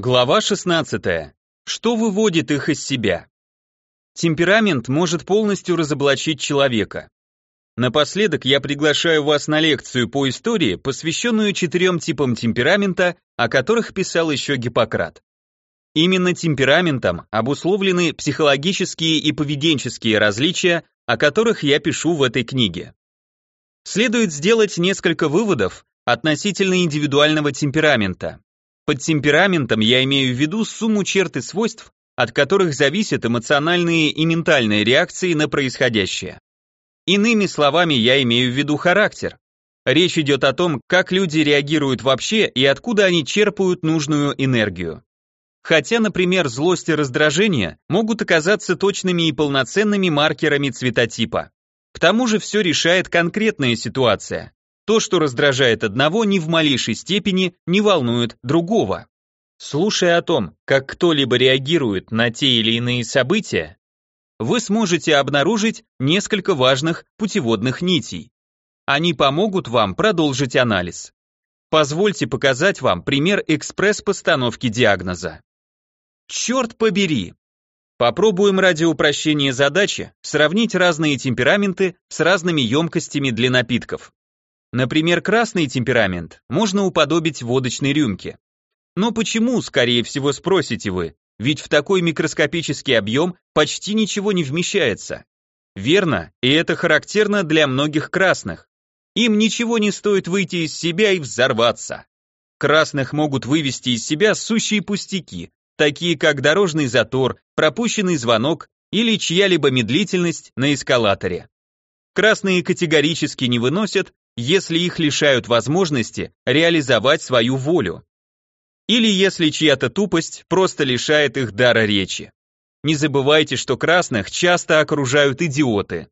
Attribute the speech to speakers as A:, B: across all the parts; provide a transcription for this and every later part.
A: Глава 16. Что выводит их из себя? Темперамент может полностью разоблачить человека. Напоследок я приглашаю вас на лекцию по истории, посвященную четырем типам темперамента, о которых писал еще Гиппократ. Именно темпераментом обусловлены психологические и поведенческие различия, о которых я пишу в этой книге. Следует сделать несколько выводов относительно индивидуального темперамента. Под темпераментом я имею в виду сумму черт и свойств, от которых зависят эмоциональные и ментальные реакции на происходящее. Иными словами, я имею в виду характер. Речь идет о том, как люди реагируют вообще и откуда они черпают нужную энергию. Хотя, например, злость и раздражение могут оказаться точными и полноценными маркерами цветотипа. К тому же все решает конкретная ситуация. То, что раздражает одного, ни в малейшей степени не волнует другого. Слушая о том, как кто-либо реагирует на те или иные события, вы сможете обнаружить несколько важных путеводных нитей. Они помогут вам продолжить анализ. Позвольте показать вам пример экспресс-постановки диагноза. Черт побери! Попробуем ради упрощения задачи сравнить разные темпераменты с разными емкостями для напитков. Например, красный темперамент можно уподобить водочной рюмке. Но почему, скорее всего, спросите вы, ведь в такой микроскопический объем почти ничего не вмещается. Верно, и это характерно для многих красных. Им ничего не стоит выйти из себя и взорваться. Красных могут вывести из себя сущие пустяки, такие как дорожный затор, пропущенный звонок или чья-либо медлительность на эскалаторе. Красные категорически не выносят если их лишают возможности реализовать свою волю. Или если чья-то тупость просто лишает их дара речи. Не забывайте, что красных часто окружают идиоты.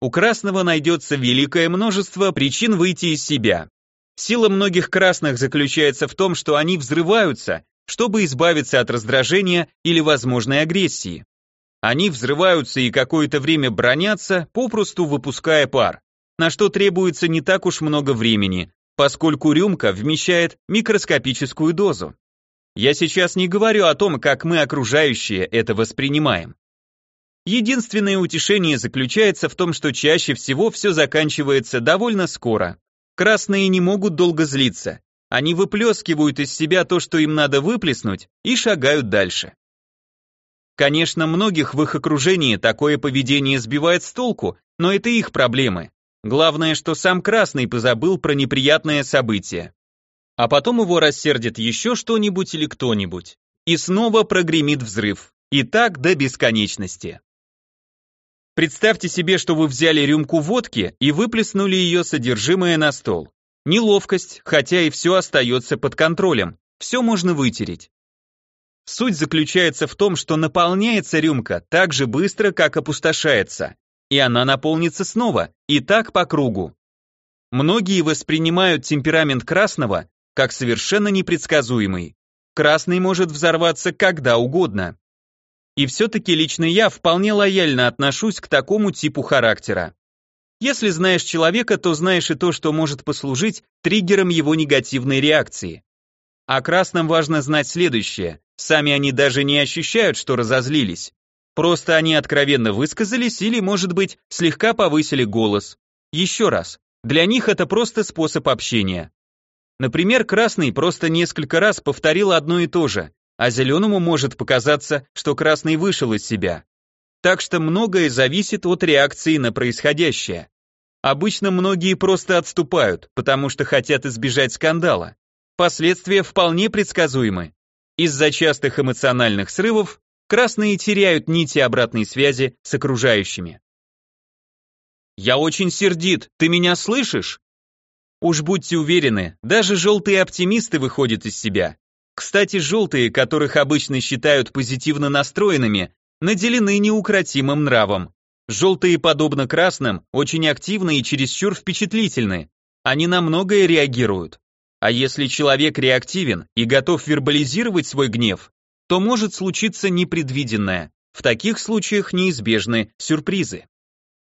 A: У красного найдется великое множество причин выйти из себя. Сила многих красных заключается в том, что они взрываются, чтобы избавиться от раздражения или возможной агрессии. Они взрываются и какое-то время бронятся, попросту выпуская пар на что требуется не так уж много времени, поскольку рюмка вмещает микроскопическую дозу. Я сейчас не говорю о том, как мы окружающие это воспринимаем. Единственное утешение заключается в том, что чаще всего все заканчивается довольно скоро. Красные не могут долго злиться. Они выплескивают из себя то, что им надо выплеснуть, и шагают дальше. Конечно, многих в их окружении такое поведение сбивает с толку, но это их проблемы. Главное, что сам Красный позабыл про неприятное событие. А потом его рассердит еще что-нибудь или кто-нибудь. И снова прогремит взрыв. И так до бесконечности. Представьте себе, что вы взяли рюмку водки и выплеснули ее содержимое на стол. Неловкость, хотя и все остается под контролем. Все можно вытереть. Суть заключается в том, что наполняется рюмка так же быстро, как опустошается и она наполнится снова, и так по кругу. Многие воспринимают темперамент красного как совершенно непредсказуемый. Красный может взорваться когда угодно. И все-таки лично я вполне лояльно отношусь к такому типу характера. Если знаешь человека, то знаешь и то, что может послужить триггером его негативной реакции. А красным важно знать следующее. Сами они даже не ощущают, что разозлились. Просто они откровенно высказались или, может быть, слегка повысили голос. Еще раз, для них это просто способ общения. Например, красный просто несколько раз повторил одно и то же, а зеленому может показаться, что красный вышел из себя. Так что многое зависит от реакции на происходящее. Обычно многие просто отступают, потому что хотят избежать скандала. Последствия вполне предсказуемы. Из-за частых эмоциональных срывов Красные теряют нити обратной связи с окружающими. «Я очень сердит, ты меня слышишь?» Уж будьте уверены, даже желтые оптимисты выходят из себя. Кстати, желтые, которых обычно считают позитивно настроенными, наделены неукротимым нравом. Желтые, подобно красным, очень активны и чересчур впечатлительны. Они на многое реагируют. А если человек реактивен и готов вербализировать свой гнев, то может случиться непредвиденное. В таких случаях неизбежны сюрпризы.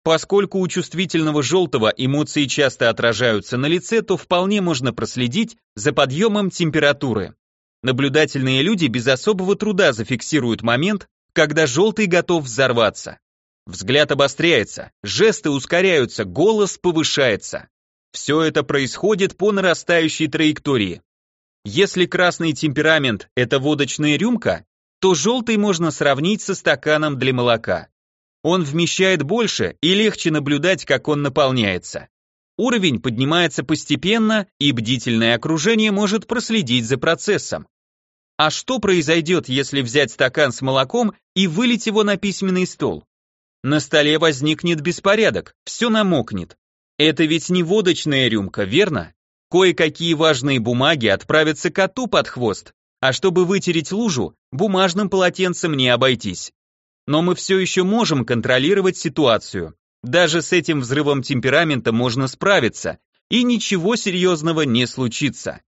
A: Поскольку у чувствительного желтого эмоции часто отражаются на лице, то вполне можно проследить за подъемом температуры. Наблюдательные люди без особого труда зафиксируют момент, когда желтый готов взорваться. Взгляд обостряется, жесты ускоряются, голос повышается. Все это происходит по нарастающей траектории. Если красный темперамент – это водочная рюмка, то желтый можно сравнить со стаканом для молока. Он вмещает больше и легче наблюдать, как он наполняется. Уровень поднимается постепенно, и бдительное окружение может проследить за процессом. А что произойдет, если взять стакан с молоком и вылить его на письменный стол? На столе возникнет беспорядок, все намокнет. Это ведь не водочная рюмка, верно? Кое-какие важные бумаги отправятся коту под хвост, а чтобы вытереть лужу, бумажным полотенцем не обойтись. Но мы все еще можем контролировать ситуацию. Даже с этим взрывом темперамента можно справиться, и ничего серьезного не случится.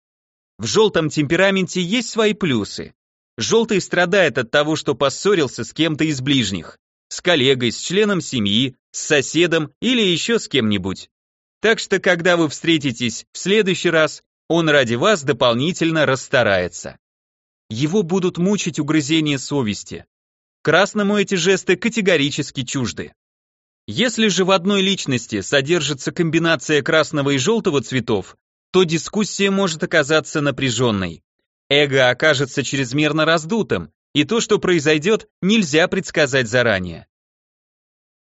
A: В желтом темпераменте есть свои плюсы. Желтый страдает от того, что поссорился с кем-то из ближних, с коллегой, с членом семьи, с соседом или еще с кем-нибудь. Так что, когда вы встретитесь в следующий раз, он ради вас дополнительно расстарается. Его будут мучить угрызения совести. Красному эти жесты категорически чужды. Если же в одной личности содержится комбинация красного и желтого цветов, то дискуссия может оказаться напряженной. Эго окажется чрезмерно раздутым, и то, что произойдет, нельзя предсказать заранее.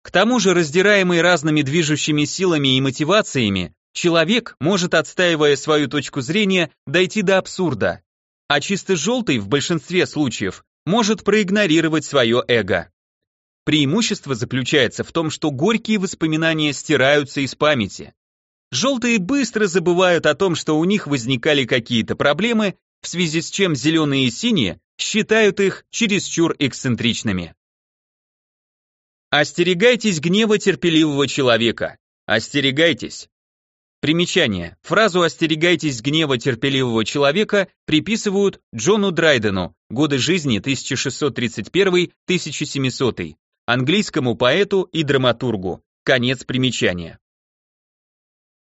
A: К тому же, раздираемый разными движущими силами и мотивациями, человек может, отстаивая свою точку зрения, дойти до абсурда, а чисто желтый в большинстве случаев может проигнорировать свое эго. Преимущество заключается в том, что горькие воспоминания стираются из памяти. Желтые быстро забывают о том, что у них возникали какие-то проблемы, в связи с чем зеленые и синие считают их чересчур эксцентричными. Остерегайтесь гнева терпеливого человека. Остерегайтесь. Примечание. Фразу «остерегайтесь гнева терпеливого человека» приписывают Джону Драйдену, годы жизни 1631-1700, английскому поэту и драматургу. Конец примечания.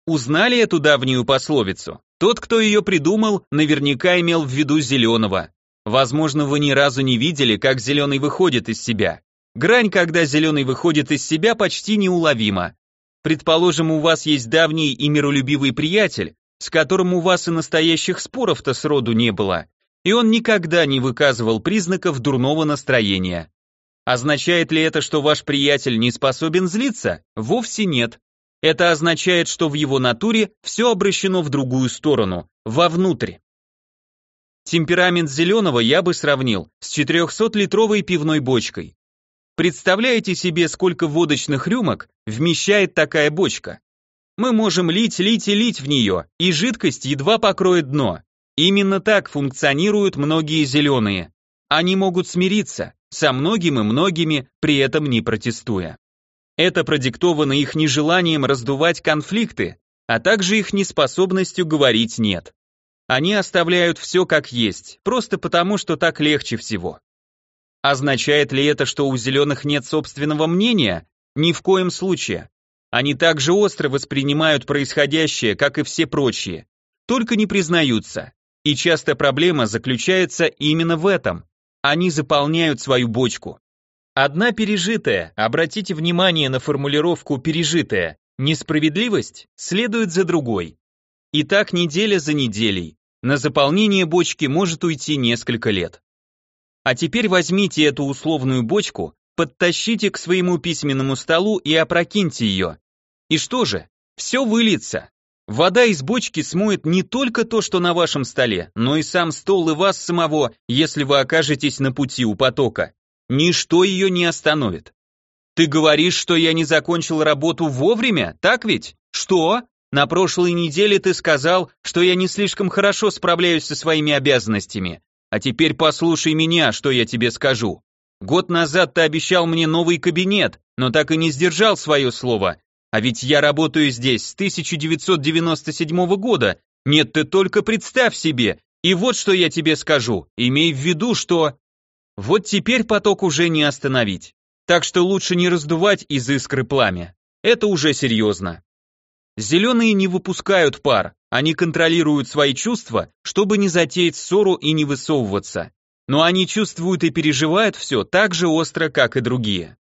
A: Узнали эту давнюю пословицу? Тот, кто ее придумал, наверняка имел в виду зеленого. Возможно, вы ни разу не видели, как зеленый выходит из себя. Грань, когда зеленый выходит из себя, почти неуловима. Предположим, у вас есть давний и миролюбивый приятель, с которым у вас и настоящих споров-то сроду не было, и он никогда не выказывал признаков дурного настроения. Означает ли это, что ваш приятель не способен злиться? Вовсе нет. Это означает, что в его натуре все обращено в другую сторону, вовнутрь. Темперамент зеленого я бы сравнил с 400-литровой пивной бочкой. Представляете себе, сколько водочных рюмок вмещает такая бочка? Мы можем лить, лить и лить в нее, и жидкость едва покроет дно. Именно так функционируют многие зеленые. Они могут смириться со многим и многими, при этом не протестуя. Это продиктовано их нежеланием раздувать конфликты, а также их неспособностью говорить «нет». Они оставляют все как есть, просто потому, что так легче всего. Означает ли это, что у зеленых нет собственного мнения? Ни в коем случае. Они также остро воспринимают происходящее, как и все прочие, только не признаются. И часто проблема заключается именно в этом. Они заполняют свою бочку. Одна пережитая, обратите внимание на формулировку «пережитая», несправедливость следует за другой. И так неделя за неделей. На заполнение бочки может уйти несколько лет. А теперь возьмите эту условную бочку, подтащите к своему письменному столу и опрокиньте ее. И что же? Все выльется. Вода из бочки смоет не только то, что на вашем столе, но и сам стол и вас самого, если вы окажетесь на пути у потока. Ничто ее не остановит. Ты говоришь, что я не закончил работу вовремя, так ведь? Что? На прошлой неделе ты сказал, что я не слишком хорошо справляюсь со своими обязанностями. А теперь послушай меня, что я тебе скажу. Год назад ты обещал мне новый кабинет, но так и не сдержал свое слово. А ведь я работаю здесь с 1997 года. Нет, ты только представь себе. И вот что я тебе скажу. Имей в виду, что... Вот теперь поток уже не остановить. Так что лучше не раздувать из искры пламя. Это уже серьезно. Зеленые не выпускают пар, они контролируют свои чувства, чтобы не затеять ссору и не высовываться. Но они чувствуют и переживают все так же остро, как и другие.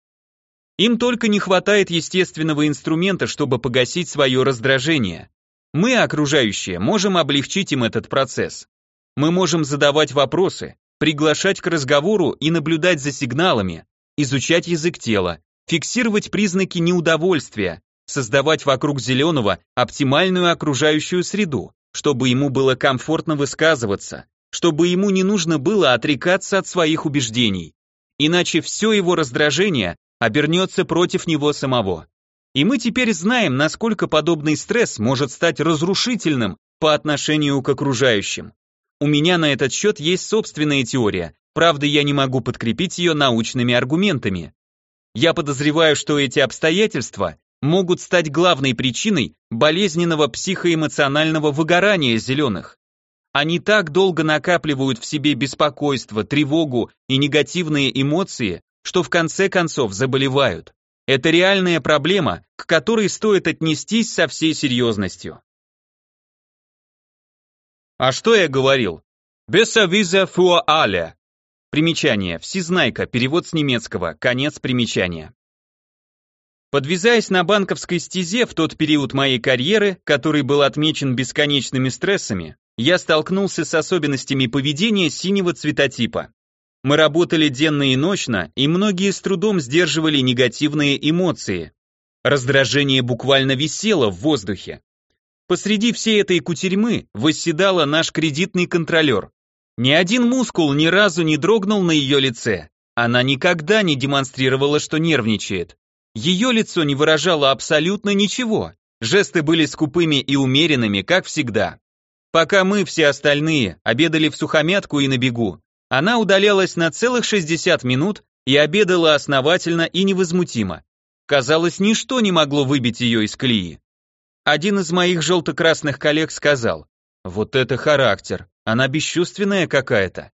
A: Им только не хватает естественного инструмента, чтобы погасить свое раздражение. Мы, окружающие, можем облегчить им этот процесс. Мы можем задавать вопросы, приглашать к разговору и наблюдать за сигналами, изучать язык тела, фиксировать признаки неудовольствия, создавать вокруг зеленого оптимальную окружающую среду, чтобы ему было комфортно высказываться, чтобы ему не нужно было отрекаться от своих убеждений. Иначе все его раздражение обернется против него самого. И мы теперь знаем, насколько подобный стресс может стать разрушительным по отношению к окружающим. У меня на этот счет есть собственная теория, правда я не могу подкрепить ее научными аргументами. Я подозреваю, что эти обстоятельства могут стать главной причиной болезненного психоэмоционального выгорания зеленых. Они так долго накапливают в себе беспокойство, тревогу и негативные эмоции, что в конце концов заболевают. Это реальная проблема, к которой стоит отнестись со всей серьезностью. А что я говорил? Бессавиза фуа аля. Примечание. Всезнайка. Перевод с немецкого. Конец примечания. Подвязаясь на банковской стезе в тот период моей карьеры, который был отмечен бесконечными стрессами, я столкнулся с особенностями поведения синего цветотипа. Мы работали денно и ночно, и многие с трудом сдерживали негативные эмоции. Раздражение буквально висело в воздухе. Посреди всей этой кутерьмы восседала наш кредитный контролер. Ни один мускул ни разу не дрогнул на ее лице. Она никогда не демонстрировала, что нервничает. Ее лицо не выражало абсолютно ничего. Жесты были скупыми и умеренными, как всегда. Пока мы, все остальные, обедали в сухомятку и на бегу, она удалялась на целых 60 минут и обедала основательно и невозмутимо. Казалось, ничто не могло выбить ее из колеи. Один из моих желто-красных коллег сказал, «Вот это характер, она бесчувственная какая-то».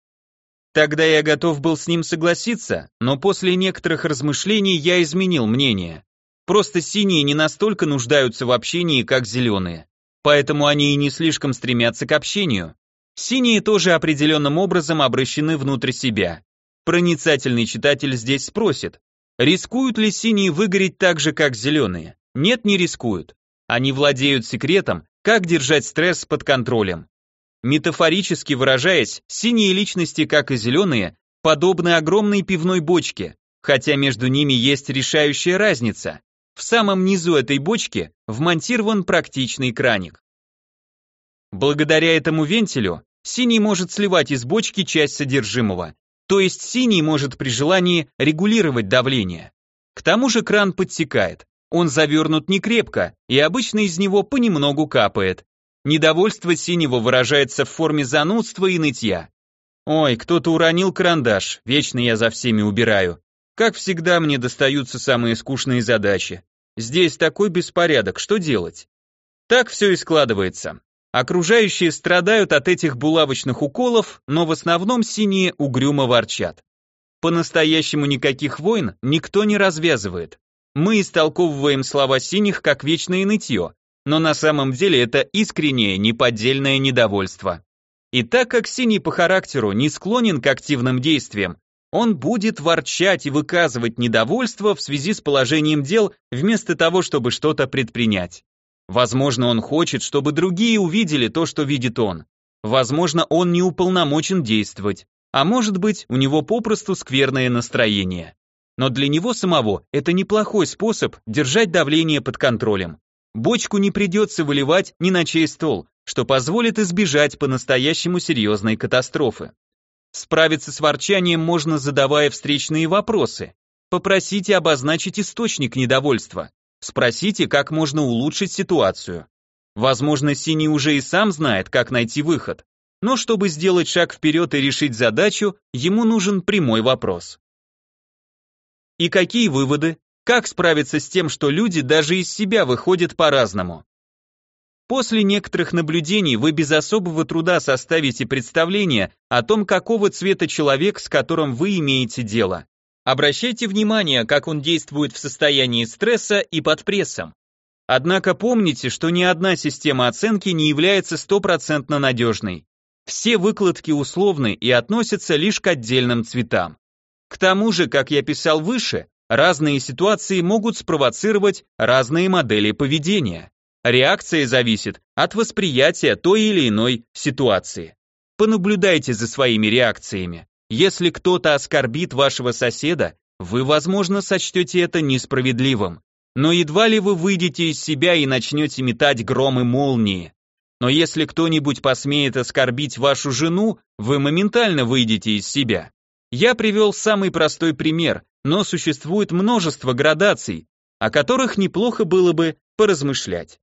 A: Тогда я готов был с ним согласиться, но после некоторых размышлений я изменил мнение. Просто синие не настолько нуждаются в общении, как зеленые. Поэтому они и не слишком стремятся к общению. Синие тоже определенным образом обращены внутрь себя. Проницательный читатель здесь спросит, рискуют ли синие выгореть так же, как зеленые? Нет, не рискуют. Они владеют секретом, как держать стресс под контролем. Метафорически выражаясь, синие личности, как и зеленые, подобны огромной пивной бочке, хотя между ними есть решающая разница. В самом низу этой бочки вмонтирован практичный краник. Благодаря этому вентилю синий может сливать из бочки часть содержимого, то есть синий может при желании регулировать давление. К тому же кран подтекает, он завернут не крепко, и обычно из него понемногу капает. Недовольство синего выражается в форме занудства и нытья. Ой, кто-то уронил карандаш, вечно я за всеми убираю. Как всегда, мне достаются самые скучные задачи. Здесь такой беспорядок, что делать? Так все и складывается. Окружающие страдают от этих булавочных уколов, но в основном синие угрюмо ворчат. По-настоящему никаких войн никто не развязывает. Мы истолковываем слова синих как вечное нытье, но на самом деле это искреннее, неподдельное недовольство. И так как синий по характеру не склонен к активным действиям, он будет ворчать и выказывать недовольство в связи с положением дел вместо того, чтобы что-то предпринять. Возможно, он хочет, чтобы другие увидели то, что видит он. Возможно, он не уполномочен действовать, а может быть, у него попросту скверное настроение. Но для него самого это неплохой способ держать давление под контролем. Бочку не придется выливать ни на чей стол, что позволит избежать по-настоящему серьезной катастрофы. Справиться с ворчанием можно, задавая встречные вопросы. Попросите обозначить источник недовольства. Спросите, как можно улучшить ситуацию. Возможно, Синий уже и сам знает, как найти выход. Но чтобы сделать шаг вперед и решить задачу, ему нужен прямой вопрос. И какие выводы? Как справиться с тем, что люди даже из себя выходят по-разному? После некоторых наблюдений вы без особого труда составите представление о том, какого цвета человек, с которым вы имеете дело. Обращайте внимание, как он действует в состоянии стресса и под прессом. Однако помните, что ни одна система оценки не является стопроцентно надежной. Все выкладки условны и относятся лишь к отдельным цветам. К тому же, как я писал выше, разные ситуации могут спровоцировать разные модели поведения. Реакция зависит от восприятия той или иной ситуации. Понаблюдайте за своими реакциями. Если кто-то оскорбит вашего соседа, вы, возможно, сочтете это несправедливым. Но едва ли вы выйдете из себя и начнете метать громы молнии. Но если кто-нибудь посмеет оскорбить вашу жену, вы моментально выйдете из себя. Я привел самый простой пример, но существует множество градаций, о которых неплохо было бы поразмышлять.